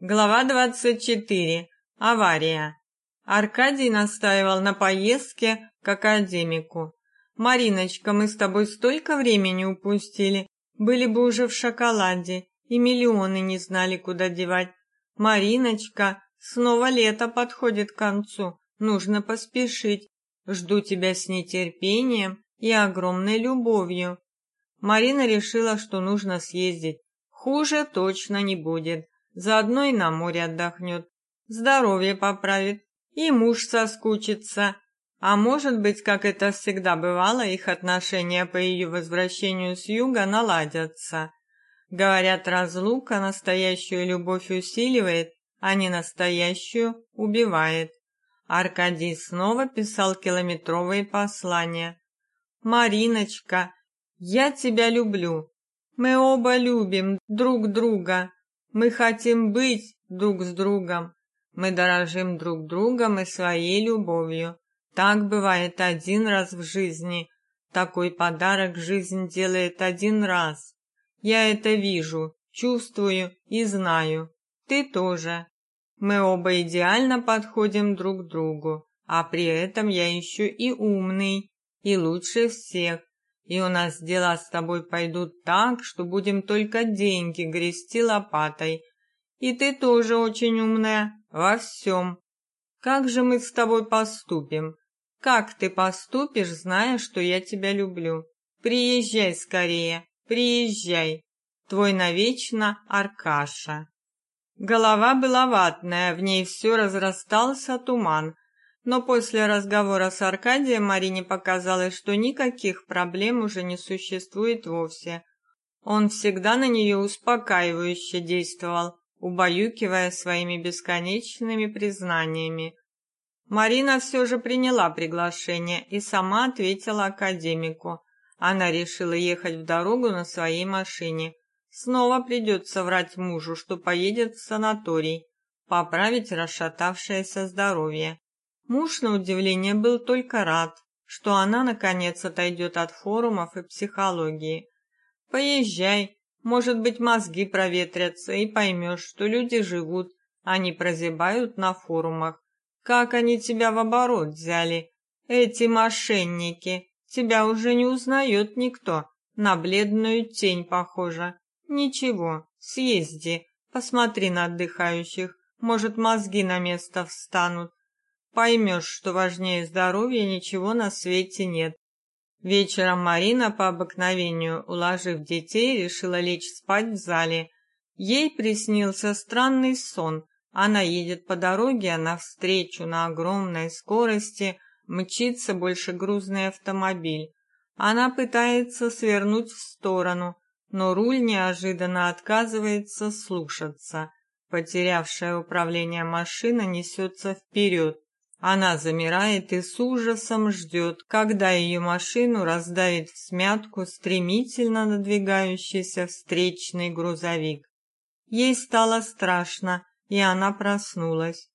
Глава 24. Авария. Аркадий настаивал на поездке к академику. Мариночка, мы с тобой столько времени упустили, были бы уже в шоколаде, и миллионы не знали, куда девать. Мариночка, снова лето подходит к концу, нужно поспешить. Жду тебя с нетерпением и огромной любовью. Марина решила, что нужно съездить. Хуже точно не будет. Заодно и на море отдохнет, здоровье поправит, и муж соскучится. А может быть, как это всегда бывало, их отношения по ее возвращению с юга наладятся. Говорят, разлука настоящую любовь усиливает, а не настоящую убивает. Аркадий снова писал километровые послания. Мариночка, я тебя люблю. Мы оба любим друг друга. Мы хотим быть друг с другом. Мы дорожим друг другом и своей любовью. Так бывает один раз в жизни. Такой подарок жизнь делает один раз. Я это вижу, чувствую и знаю. Ты тоже. Мы оба идеально подходим друг другу, а при этом я еще и умный, и лучше всех. И у нас дела с тобой пойдут так, что будем только деньги грести лопатой. И ты тоже очень умная во всем. Как же мы с тобой поступим? Как ты поступишь, зная, что я тебя люблю? Приезжай скорее, приезжай. Твой навечно Аркаша. Голова была ватная, в ней все разрастался туман, но после разговора с Аркадием Марине показалось, что никаких проблем уже не существует вовсе. Он всегда на нее успокаивающе действовал, убаюкивая своими бесконечными признаниями. Марина все же приняла приглашение и сама ответила академику. Она решила ехать в дорогу на своей машине. Снова придется врать мужу, что поедет в санаторий, поправить расшатавшееся здоровье. Муж, на удивление, был только рад, что она наконец отойдет от форумов и психологии. Поезжай, может быть, мозги проветрятся и поймешь, что люди живут, а не прозябают на форумах. Как они тебя в оборот взяли? Эти мошенники, тебя уже не узнает никто, на бледную тень похожа. Ничего, съезди, посмотри на отдыхающих, может, мозги на место встанут поймешь, что важнее здоровья ничего на свете нет. Вечером Марина по обыкновению, уложив детей, решила лечь спать в зале. Ей приснился странный сон. Она едет по дороге, а навстречу на огромной скорости мчится большегрузный автомобиль. Она пытается свернуть в сторону, но руль неожиданно отказывается слушаться. Потерявшая управление машина несется вперед. Она замирает и с ужасом ждет, когда ее машину раздавит в смятку стремительно надвигающийся встречный грузовик. Ей стало страшно, и она проснулась.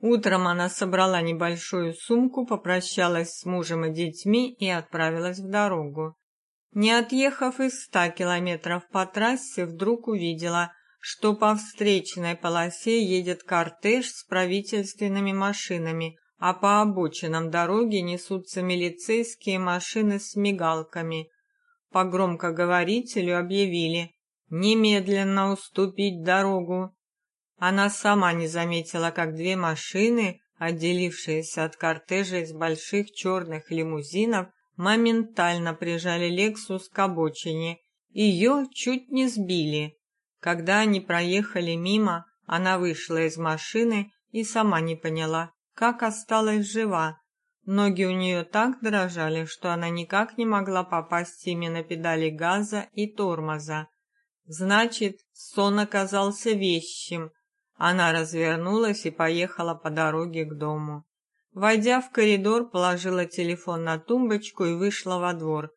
Утром она собрала небольшую сумку, попрощалась с мужем и детьми и отправилась в дорогу. Не отъехав и ста километров по трассе, вдруг увидела, что по встречной полосе едет кортеж с правительственными машинами, а по обочинам дороги несутся милицейские машины с мигалками. По громкоговорителю объявили «Немедленно уступить дорогу». Она сама не заметила, как две машины, отделившиеся от кортежа из больших черных лимузинов, моментально прижали «Лексус» к обочине. Ее чуть не сбили. Когда они проехали мимо, она вышла из машины и сама не поняла, как осталась жива. Ноги у нее так дрожали, что она никак не могла попасть ими на педали газа и тормоза. Значит, сон оказался вещим. Она развернулась и поехала по дороге к дому. Войдя в коридор, положила телефон на тумбочку и вышла во двор.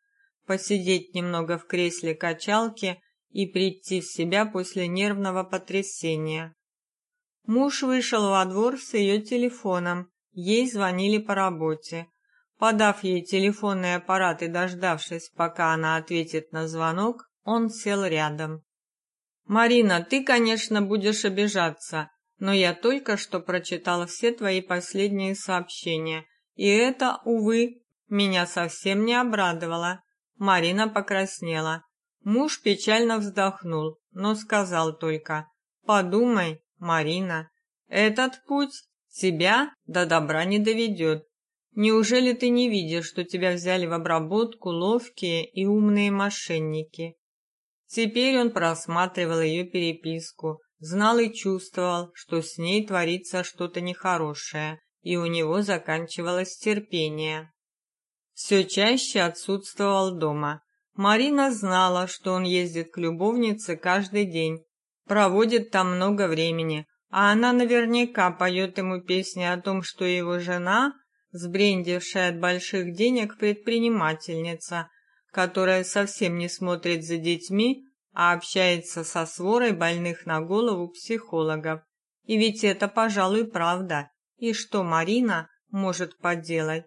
Посидеть немного в кресле качалки и прийти в себя после нервного потрясения. Муж вышел во двор с ее телефоном. Ей звонили по работе. Подав ей телефонный аппарат и дождавшись, пока она ответит на звонок, он сел рядом. Марина, ты, конечно, будешь обижаться, но я только что прочитала все твои последние сообщения, и это, увы, меня совсем не обрадовало. Марина покраснела. Муж печально вздохнул, но сказал только: "Подумай, Марина, этот путь тебя до добра не доведет. Неужели ты не видишь, что тебя взяли в обработку ловкие и умные мошенники? Теперь он просматривал ее переписку, знал и чувствовал, что с ней творится что-то нехорошее, и у него заканчивалось терпение. Все чаще отсутствовал дома. Марина знала, что он ездит к любовнице каждый день, проводит там много времени, а она наверняка поет ему песни о том, что его жена сбрендившая от больших денег предпринимательница, которая совсем не смотрит за детьми, а общается со сворой больных на голову психологов. И ведь это, пожалуй, правда. И что Марина может поделать?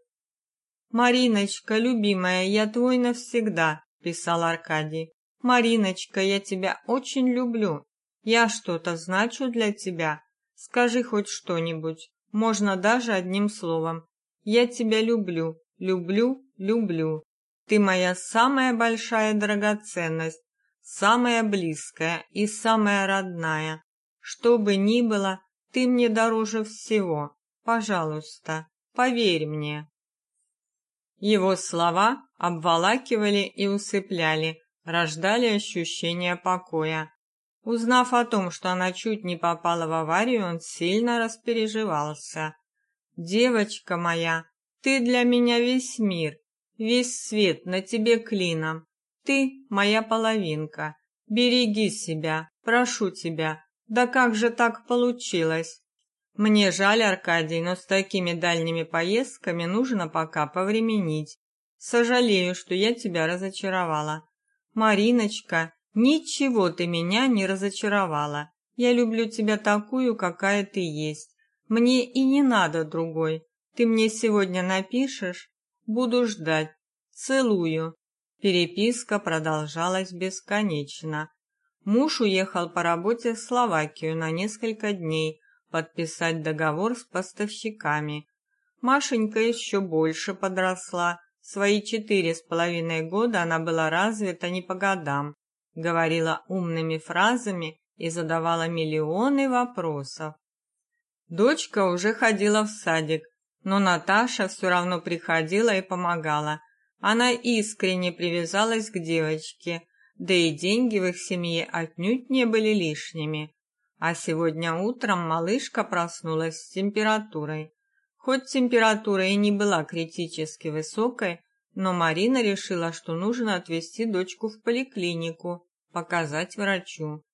Мариночка, любимая, я твой навсегда, писал Аркадий. Мариночка, я тебя очень люблю. Я что-то значу для тебя. Скажи хоть что-нибудь. Можно даже одним словом. Я тебя люблю, люблю, люблю. Ты моя самая большая драгоценность, самая близкая и самая родная. Что бы ни было, ты мне дороже всего. Пожалуйста, поверь мне. Его слова обволакивали и усыпляли, рождали ощущение покоя. Узнав о том, что она чуть не попала в аварию, он сильно распереживался. Девочка моя, ты для меня весь мир, весь свет на тебе клином. Ты моя половинка. Береги себя, прошу тебя. Да как же так получилось? Мне жаль, Аркадий, но с такими дальними поездками нужно пока повременить. Сожалею, что я тебя разочаровала. Мариночка, ничего ты меня не разочаровала. Я люблю тебя такую, какая ты есть. Мне и не надо другой. Ты мне сегодня напишешь? Буду ждать. Целую. Переписка продолжалась бесконечно. Муж уехал по работе в Словакию на несколько дней подписать договор с поставщиками. Машенька еще больше подросла. Свои четыре с половиной года она была развита не по годам, говорила умными фразами и задавала миллионы вопросов. Дочка уже ходила в садик, но Наташа все равно приходила и помогала. Она искренне привязалась к девочке, да и деньги в их семье отнюдь не были лишними. А сегодня утром малышка проснулась с температурой. Хоть температура и не была критически высокой, но Марина решила, что нужно отвезти дочку в поликлинику, показать врачу.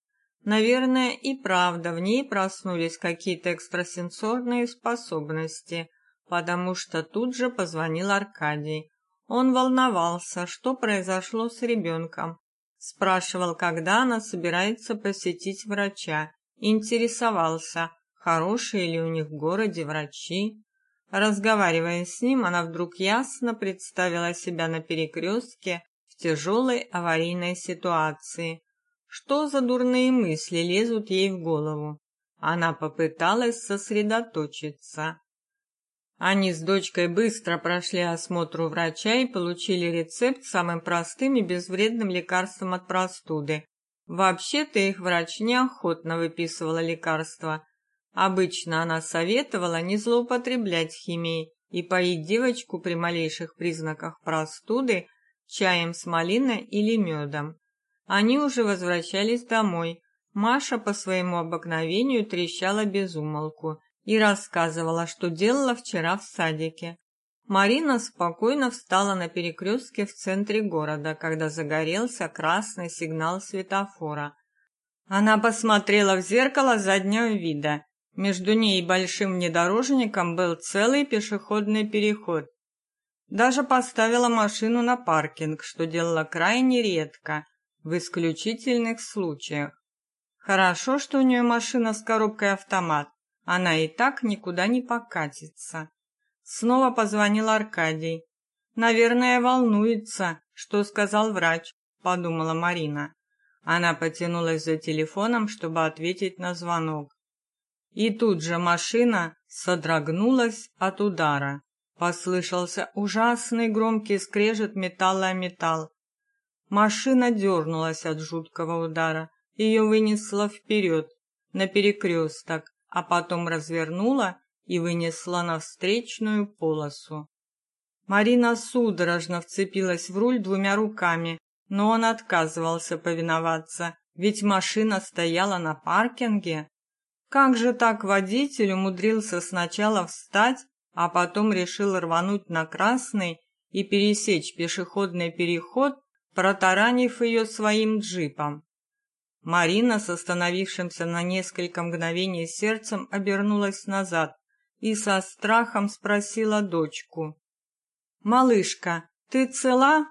Наверное, и правда в ней проснулись какие-то экстрасенсорные способности, потому что тут же позвонил Аркадий. Он волновался, что произошло с ребенком. Спрашивал, когда она собирается посетить врача. Интересовался, хорошие ли у них в городе врачи. Разговаривая с ним, она вдруг ясно представила себя на перекрестке в тяжелой аварийной ситуации. Что за дурные мысли лезут ей в голову? Она попыталась сосредоточиться. Они с дочкой быстро прошли осмотр у врача и получили рецепт самым простым и безвредным лекарством от простуды. Вообще-то их врач неохотно выписывала лекарства. Обычно она советовала не злоупотреблять химией и поить девочку при малейших признаках простуды чаем с малиной или медом. Они уже возвращались домой. Маша по своему обыкновению трещала без умолку и рассказывала, что делала вчера в садике. Марина спокойно встала на перекрестке в центре города, когда загорелся красный сигнал светофора. Она посмотрела в зеркало заднего вида. Между ней и большим внедорожником был целый пешеходный переход. Даже поставила машину на паркинг, что делала крайне редко в исключительных случаях. Хорошо, что у нее машина с коробкой автомат. Она и так никуда не покатится. Снова позвонил Аркадий. Наверное, волнуется, что сказал врач, подумала Марина. Она потянулась за телефоном, чтобы ответить на звонок. И тут же машина содрогнулась от удара. Послышался ужасный громкий скрежет металла о металл. Машина дернулась от жуткого удара. Ее вынесло вперед, на перекресток, а потом развернуло и вынесло на встречную полосу. Марина судорожно вцепилась в руль двумя руками, но он отказывался повиноваться, ведь машина стояла на паркинге. Как же так водитель умудрился сначала встать, а потом решил рвануть на красный и пересечь пешеходный переход, протаранив ее своим джипом? Марина с остановившимся на несколько мгновений сердцем обернулась назад и со страхом спросила дочку: "Малышка, ты цела?"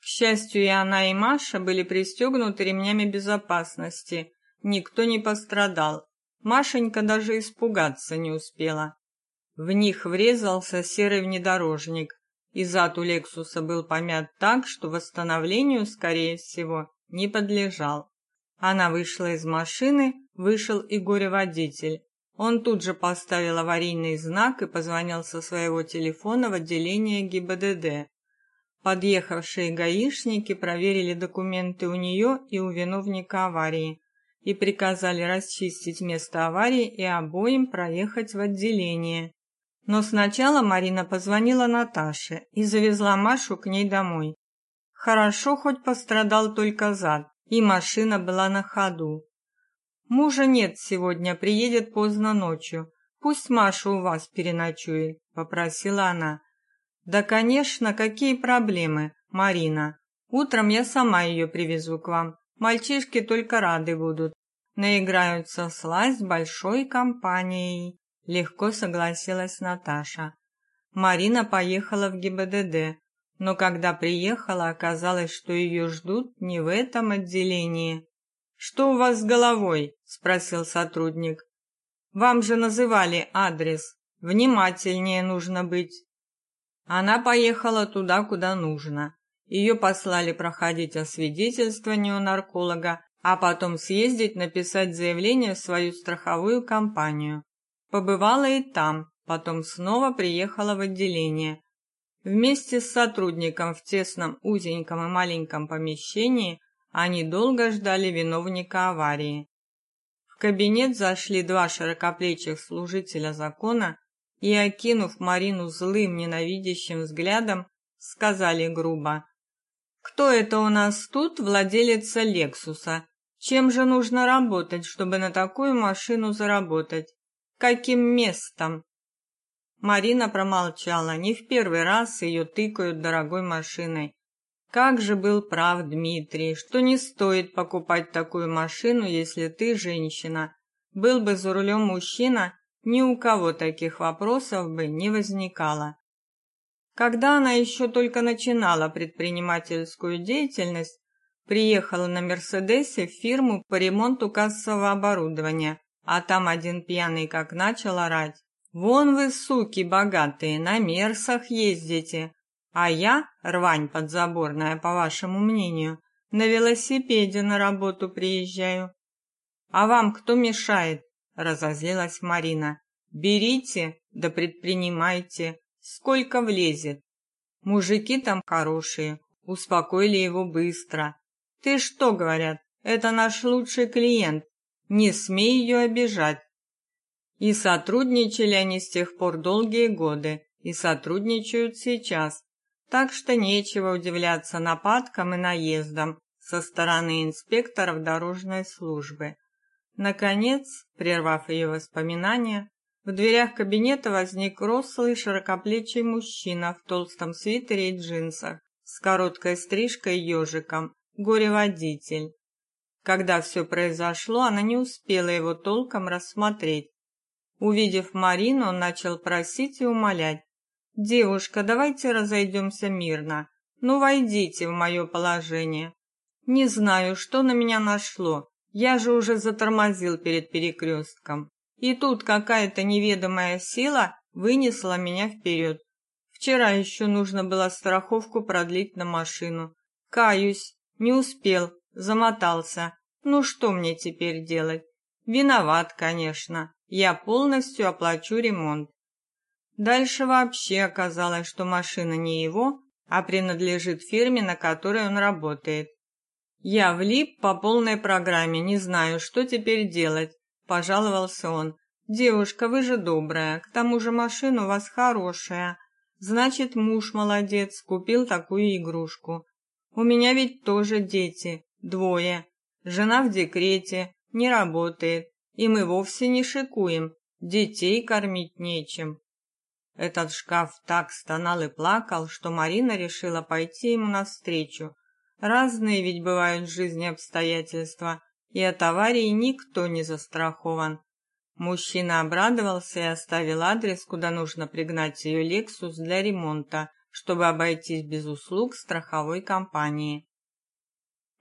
К счастью, и она, и Маша были пристегнуты ремнями безопасности. Никто не пострадал. Машенька даже испугаться не успела. В них врезался серый внедорожник, и зад у Лексуса был помят так, что восстановлению, скорее всего, не подлежал. Она вышла из машины, вышел и горе-водитель. Он тут же поставил аварийный знак и позвонил со своего телефона в отделение ГИБДД. Подъехавшие гаишники проверили документы у нее и у виновника аварии и приказали расчистить место аварии и обоим проехать в отделение. Но сначала Марина позвонила Наташе и завезла Машу к ней домой. Хорошо хоть пострадал только зад, и машина была на ходу. Мужа нет сегодня, приедет поздно ночью. Пусть Маша у вас переночует, попросила она. Да, конечно, какие проблемы, Марина. Утром я сама ее привезу к вам. Мальчишки только рады будут. Наиграются сласть большой компанией. Легко согласилась Наташа. Марина поехала в ГИБДД, но когда приехала, оказалось, что ее ждут не в этом отделении. Что у вас с головой? Спросил сотрудник. Вам же называли адрес. Внимательнее нужно быть. Она поехала туда, куда нужно. Ее послали проходить освидетельствование у нарколога, а потом съездить написать заявление в свою страховую компанию. Побывала и там, потом снова приехала в отделение. Вместе с сотрудником в тесном, узеньком и маленьком помещении они долго ждали виновника аварии. Кабинет зашли два широкоплечих служителя закона и, окинув Марину злым, ненавидящим взглядом, сказали грубо: "Кто это у нас тут владелец Лексуса? Чем же нужно работать, чтобы на такую машину заработать? Каким местом?" Марина промолчала. Не в первый раз ее тыкают дорогой машиной. Как же был прав Дмитрий, что не стоит покупать такую машину, если ты женщина. Был бы за рулем мужчина, ни у кого таких вопросов бы не возникало. Когда она еще только начинала предпринимательскую деятельность, приехала на Мерседесе в фирму по ремонту кассового оборудования, а там один пьяный как начал орать: "Вон вы, суки богатые, на Мерсах ездите, а я, рвань подзаборная, по вашему мнению, на велосипеде на работу приезжаю. А вам кто мешает? разозлилась Марина. Берите, да предпринимайте, сколько влезет. Мужики там хорошие, успокоили его быстро. Ты что, говорят, это наш лучший клиент. Не смей ее обижать. И сотрудничали они с тех пор долгие годы, и сотрудничают сейчас. Так что нечего удивляться нападкам и наездам со стороны инспекторов дорожной службы. Наконец, прервав ее воспоминания, в дверях кабинета возник рослый широкоплечий мужчина в толстом свитере и джинсах, с короткой стрижкой и ежиком, горе-водитель. Когда все произошло, она не успела его толком рассмотреть. Увидев Марину, он начал просить и умолять: "Девушка, давайте разойдемся мирно. Ну войдите в мое положение. Не знаю, что на меня нашло, я же уже затормозил перед перекрестком. И тут какая-то неведомая сила вынесла меня вперед. Вчера еще нужно было страховку продлить на машину. Каюсь, не успел, замотался. Ну что мне теперь делать? Виноват, конечно. Я полностью оплачу ремонт. Дальше вообще оказалось, что машина не его, а принадлежит фирме, на которой он работает. Я влип по полной программе, не знаю, что теперь делать, пожаловался он. Девушка, вы же добрая, к тому же машина у вас хорошая. Значит, муж молодец, купил такую игрушку. У меня ведь тоже дети, двое. Жена в декрете, не работает, и мы вовсе не шикуем, детей кормить нечем. Этот шкаф так стонал и плакал, что Марина решила пойти ему навстречу. Разные ведь бывают в жизни обстоятельства, и от аварии никто не застрахован. Мужчина обрадовался и оставил адрес, куда нужно пригнать ее Lexus для ремонта, чтобы обойтись без услуг страховой компании.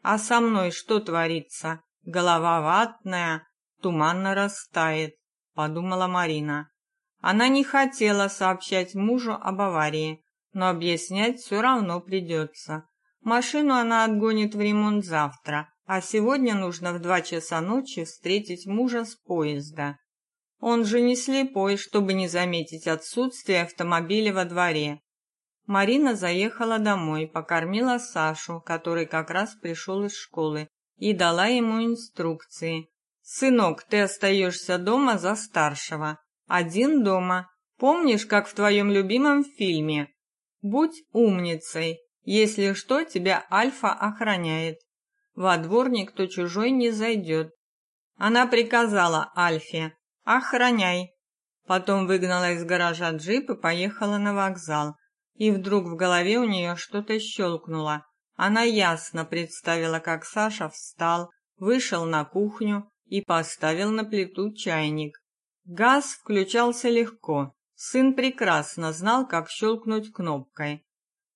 А со мной что творится? Голова ватная, туманно растает, подумала Марина. Она не хотела сообщать мужу об аварии, но объяснять все равно придется. Машину она отгонит в ремонт завтра, а сегодня нужно в два часа ночи встретить мужа с поезда. Он же не слепой, чтобы не заметить отсутствие автомобиля во дворе. Марина заехала домой, покормила Сашу, который как раз пришел из школы, и дала ему инструкции. Сынок, ты остаешься дома за старшего. Один дома. Помнишь, как в твоем любимом фильме? Будь умницей. Если что, тебя Альфа охраняет. Во двор никто чужой не зайдет. Она приказала Альфе: Охраняй. Потом выгнала из гаража джип и поехала на вокзал. И вдруг в голове у нее что-то щелкнуло. Она ясно представила, как Саша встал, вышел на кухню и поставил на плиту чайник. Газ включался легко. Сын прекрасно знал, как щелкнуть кнопкой.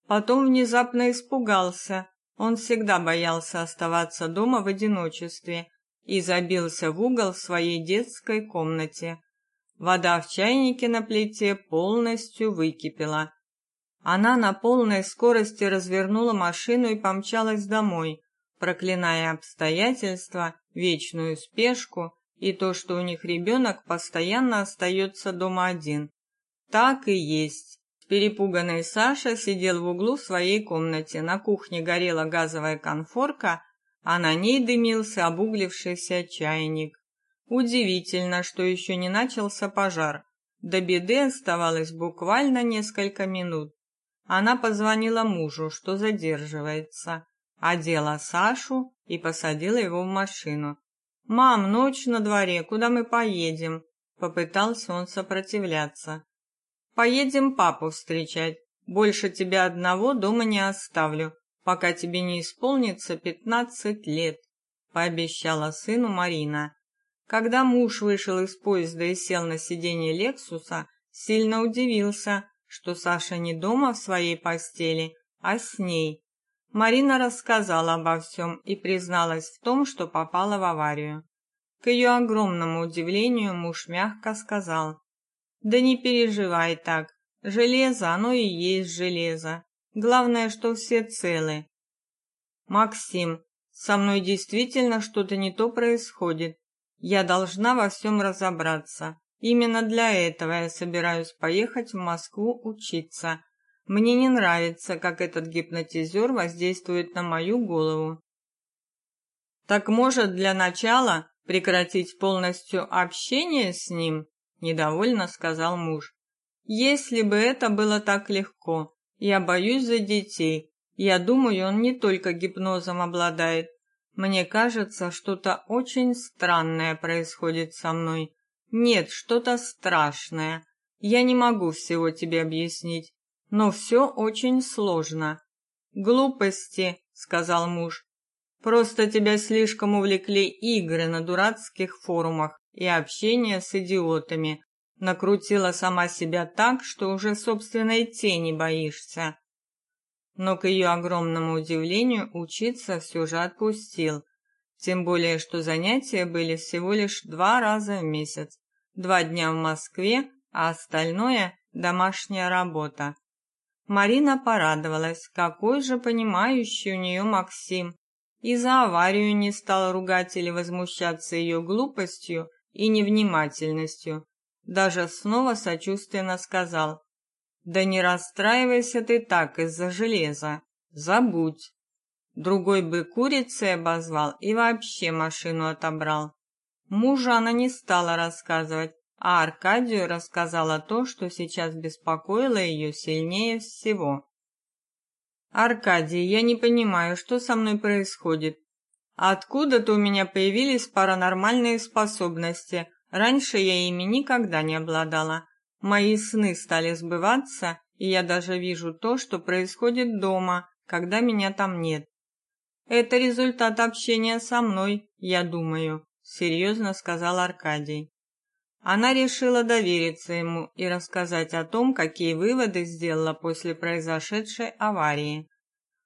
Потом внезапно испугался. Он всегда боялся оставаться дома в одиночестве и забился в угол в своей детской комнате. Вода в чайнике на плите полностью выкипела. Она на полной скорости развернула машину и помчалась домой, проклиная обстоятельства, вечную спешку и то, что у них ребенок постоянно остается дома один. Так и есть. Перепуганный Саша сидел в углу своей комнате. На кухне горела газовая конфорка, а на ней дымился обуглившийся чайник. Удивительно, что еще не начался пожар. До беды оставалось буквально несколько минут. Она позвонила мужу, что задерживается, одела Сашу и посадила его в машину. «Мам, ночь на дворе, куда мы поедем?» Попытался он сопротивляться. «Поедем папу встречать. Больше тебя одного дома не оставлю пока тебе не исполнится пятнадцать лет, пообещала сыну Марина. Когда муж вышел из поезда и сел на сиденье Лексуса, сильно удивился, что Саша не дома в своей постели, а с ней. Марина рассказала обо всем и призналась в том, что попала в аварию. К ее огромному удивлению муж мягко сказал: "Да не переживай так. Железо, оно и есть железо. Главное, что все целы. Максим, со мной действительно что-то не то происходит. Я должна во всем разобраться. Именно для этого я собираюсь поехать в Москву учиться. Мне не нравится, как этот гипнотизер воздействует на мою голову. Так может, для начала прекратить полностью общение с ним? недовольно сказал муж. Если бы это было так легко. Я боюсь за детей. Я думаю, он не только гипнозом обладает. Мне кажется, что-то очень странное происходит со мной. Нет, что-то страшное. Я не могу всего тебе объяснить, но все очень сложно. Глупости, сказал муж. Просто тебя слишком увлекли игры на дурацких форумах и общение с идиотами, накрутила сама себя так, что уже собственной тени боишься. Но к ее огромному удивлению учиться все же отпустил, тем более что занятия были всего лишь два раза в месяц, два дня в Москве, а остальное домашняя работа. Марина порадовалась, какой же понимающий у нее Максим. и за аварию не стал ругать или возмущаться ее глупостью и невнимательностью. Даже снова сочувственно сказал: "Да не расстраивайся ты так из-за железа. Забудь. Другой бы курицей обозвал и вообще машину отобрал". Мужу она не стала рассказывать, а Аркадию рассказала то, что сейчас беспокоило ее сильнее всего. Аркадий, я не понимаю, что со мной происходит. Откуда-то у меня появились паранормальные способности. Раньше я ими никогда не обладала. Мои сны стали сбываться, и я даже вижу то, что происходит дома, когда меня там нет. Это результат общения со мной, я думаю, серьезно сказал Аркадий. Она решила довериться ему и рассказать о том, какие выводы сделала после произошедшей аварии.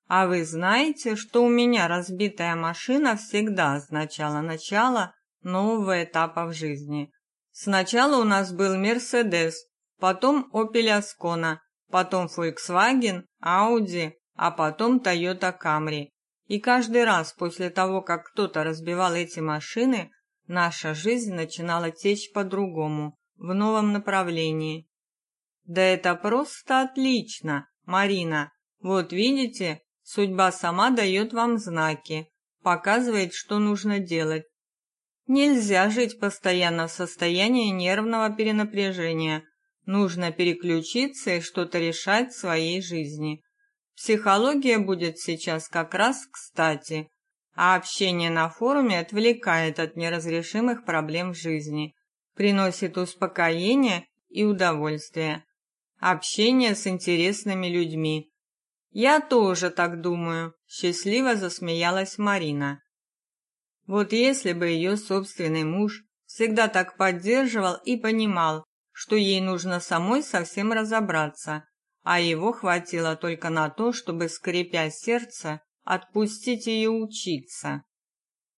А вы знаете, что у меня разбитая машина всегда означала начало нового этапа в жизни. Сначала у нас был Mercedes, потом Opel Ascona, потом Volkswagen, Audi, а потом Toyota Camry. И каждый раз после того, как кто-то разбивал эти машины, наша жизнь начинала течь по-другому, в новом направлении. Да это просто отлично, Марина. Вот видите, судьба сама дает вам знаки, показывает, что нужно делать. Нельзя жить постоянно в состоянии нервного перенапряжения. Нужно переключиться и что-то решать в своей жизни. Психология будет сейчас как раз кстати а общение на форуме отвлекает от неразрешимых проблем жизни, приносит успокоение и удовольствие. Общение с интересными людьми. Я тоже так думаю, счастливо засмеялась Марина. Вот если бы ее собственный муж всегда так поддерживал и понимал, что ей нужно самой совсем разобраться, а его хватило только на то, чтобы скрипя сердце отпустить ее учиться.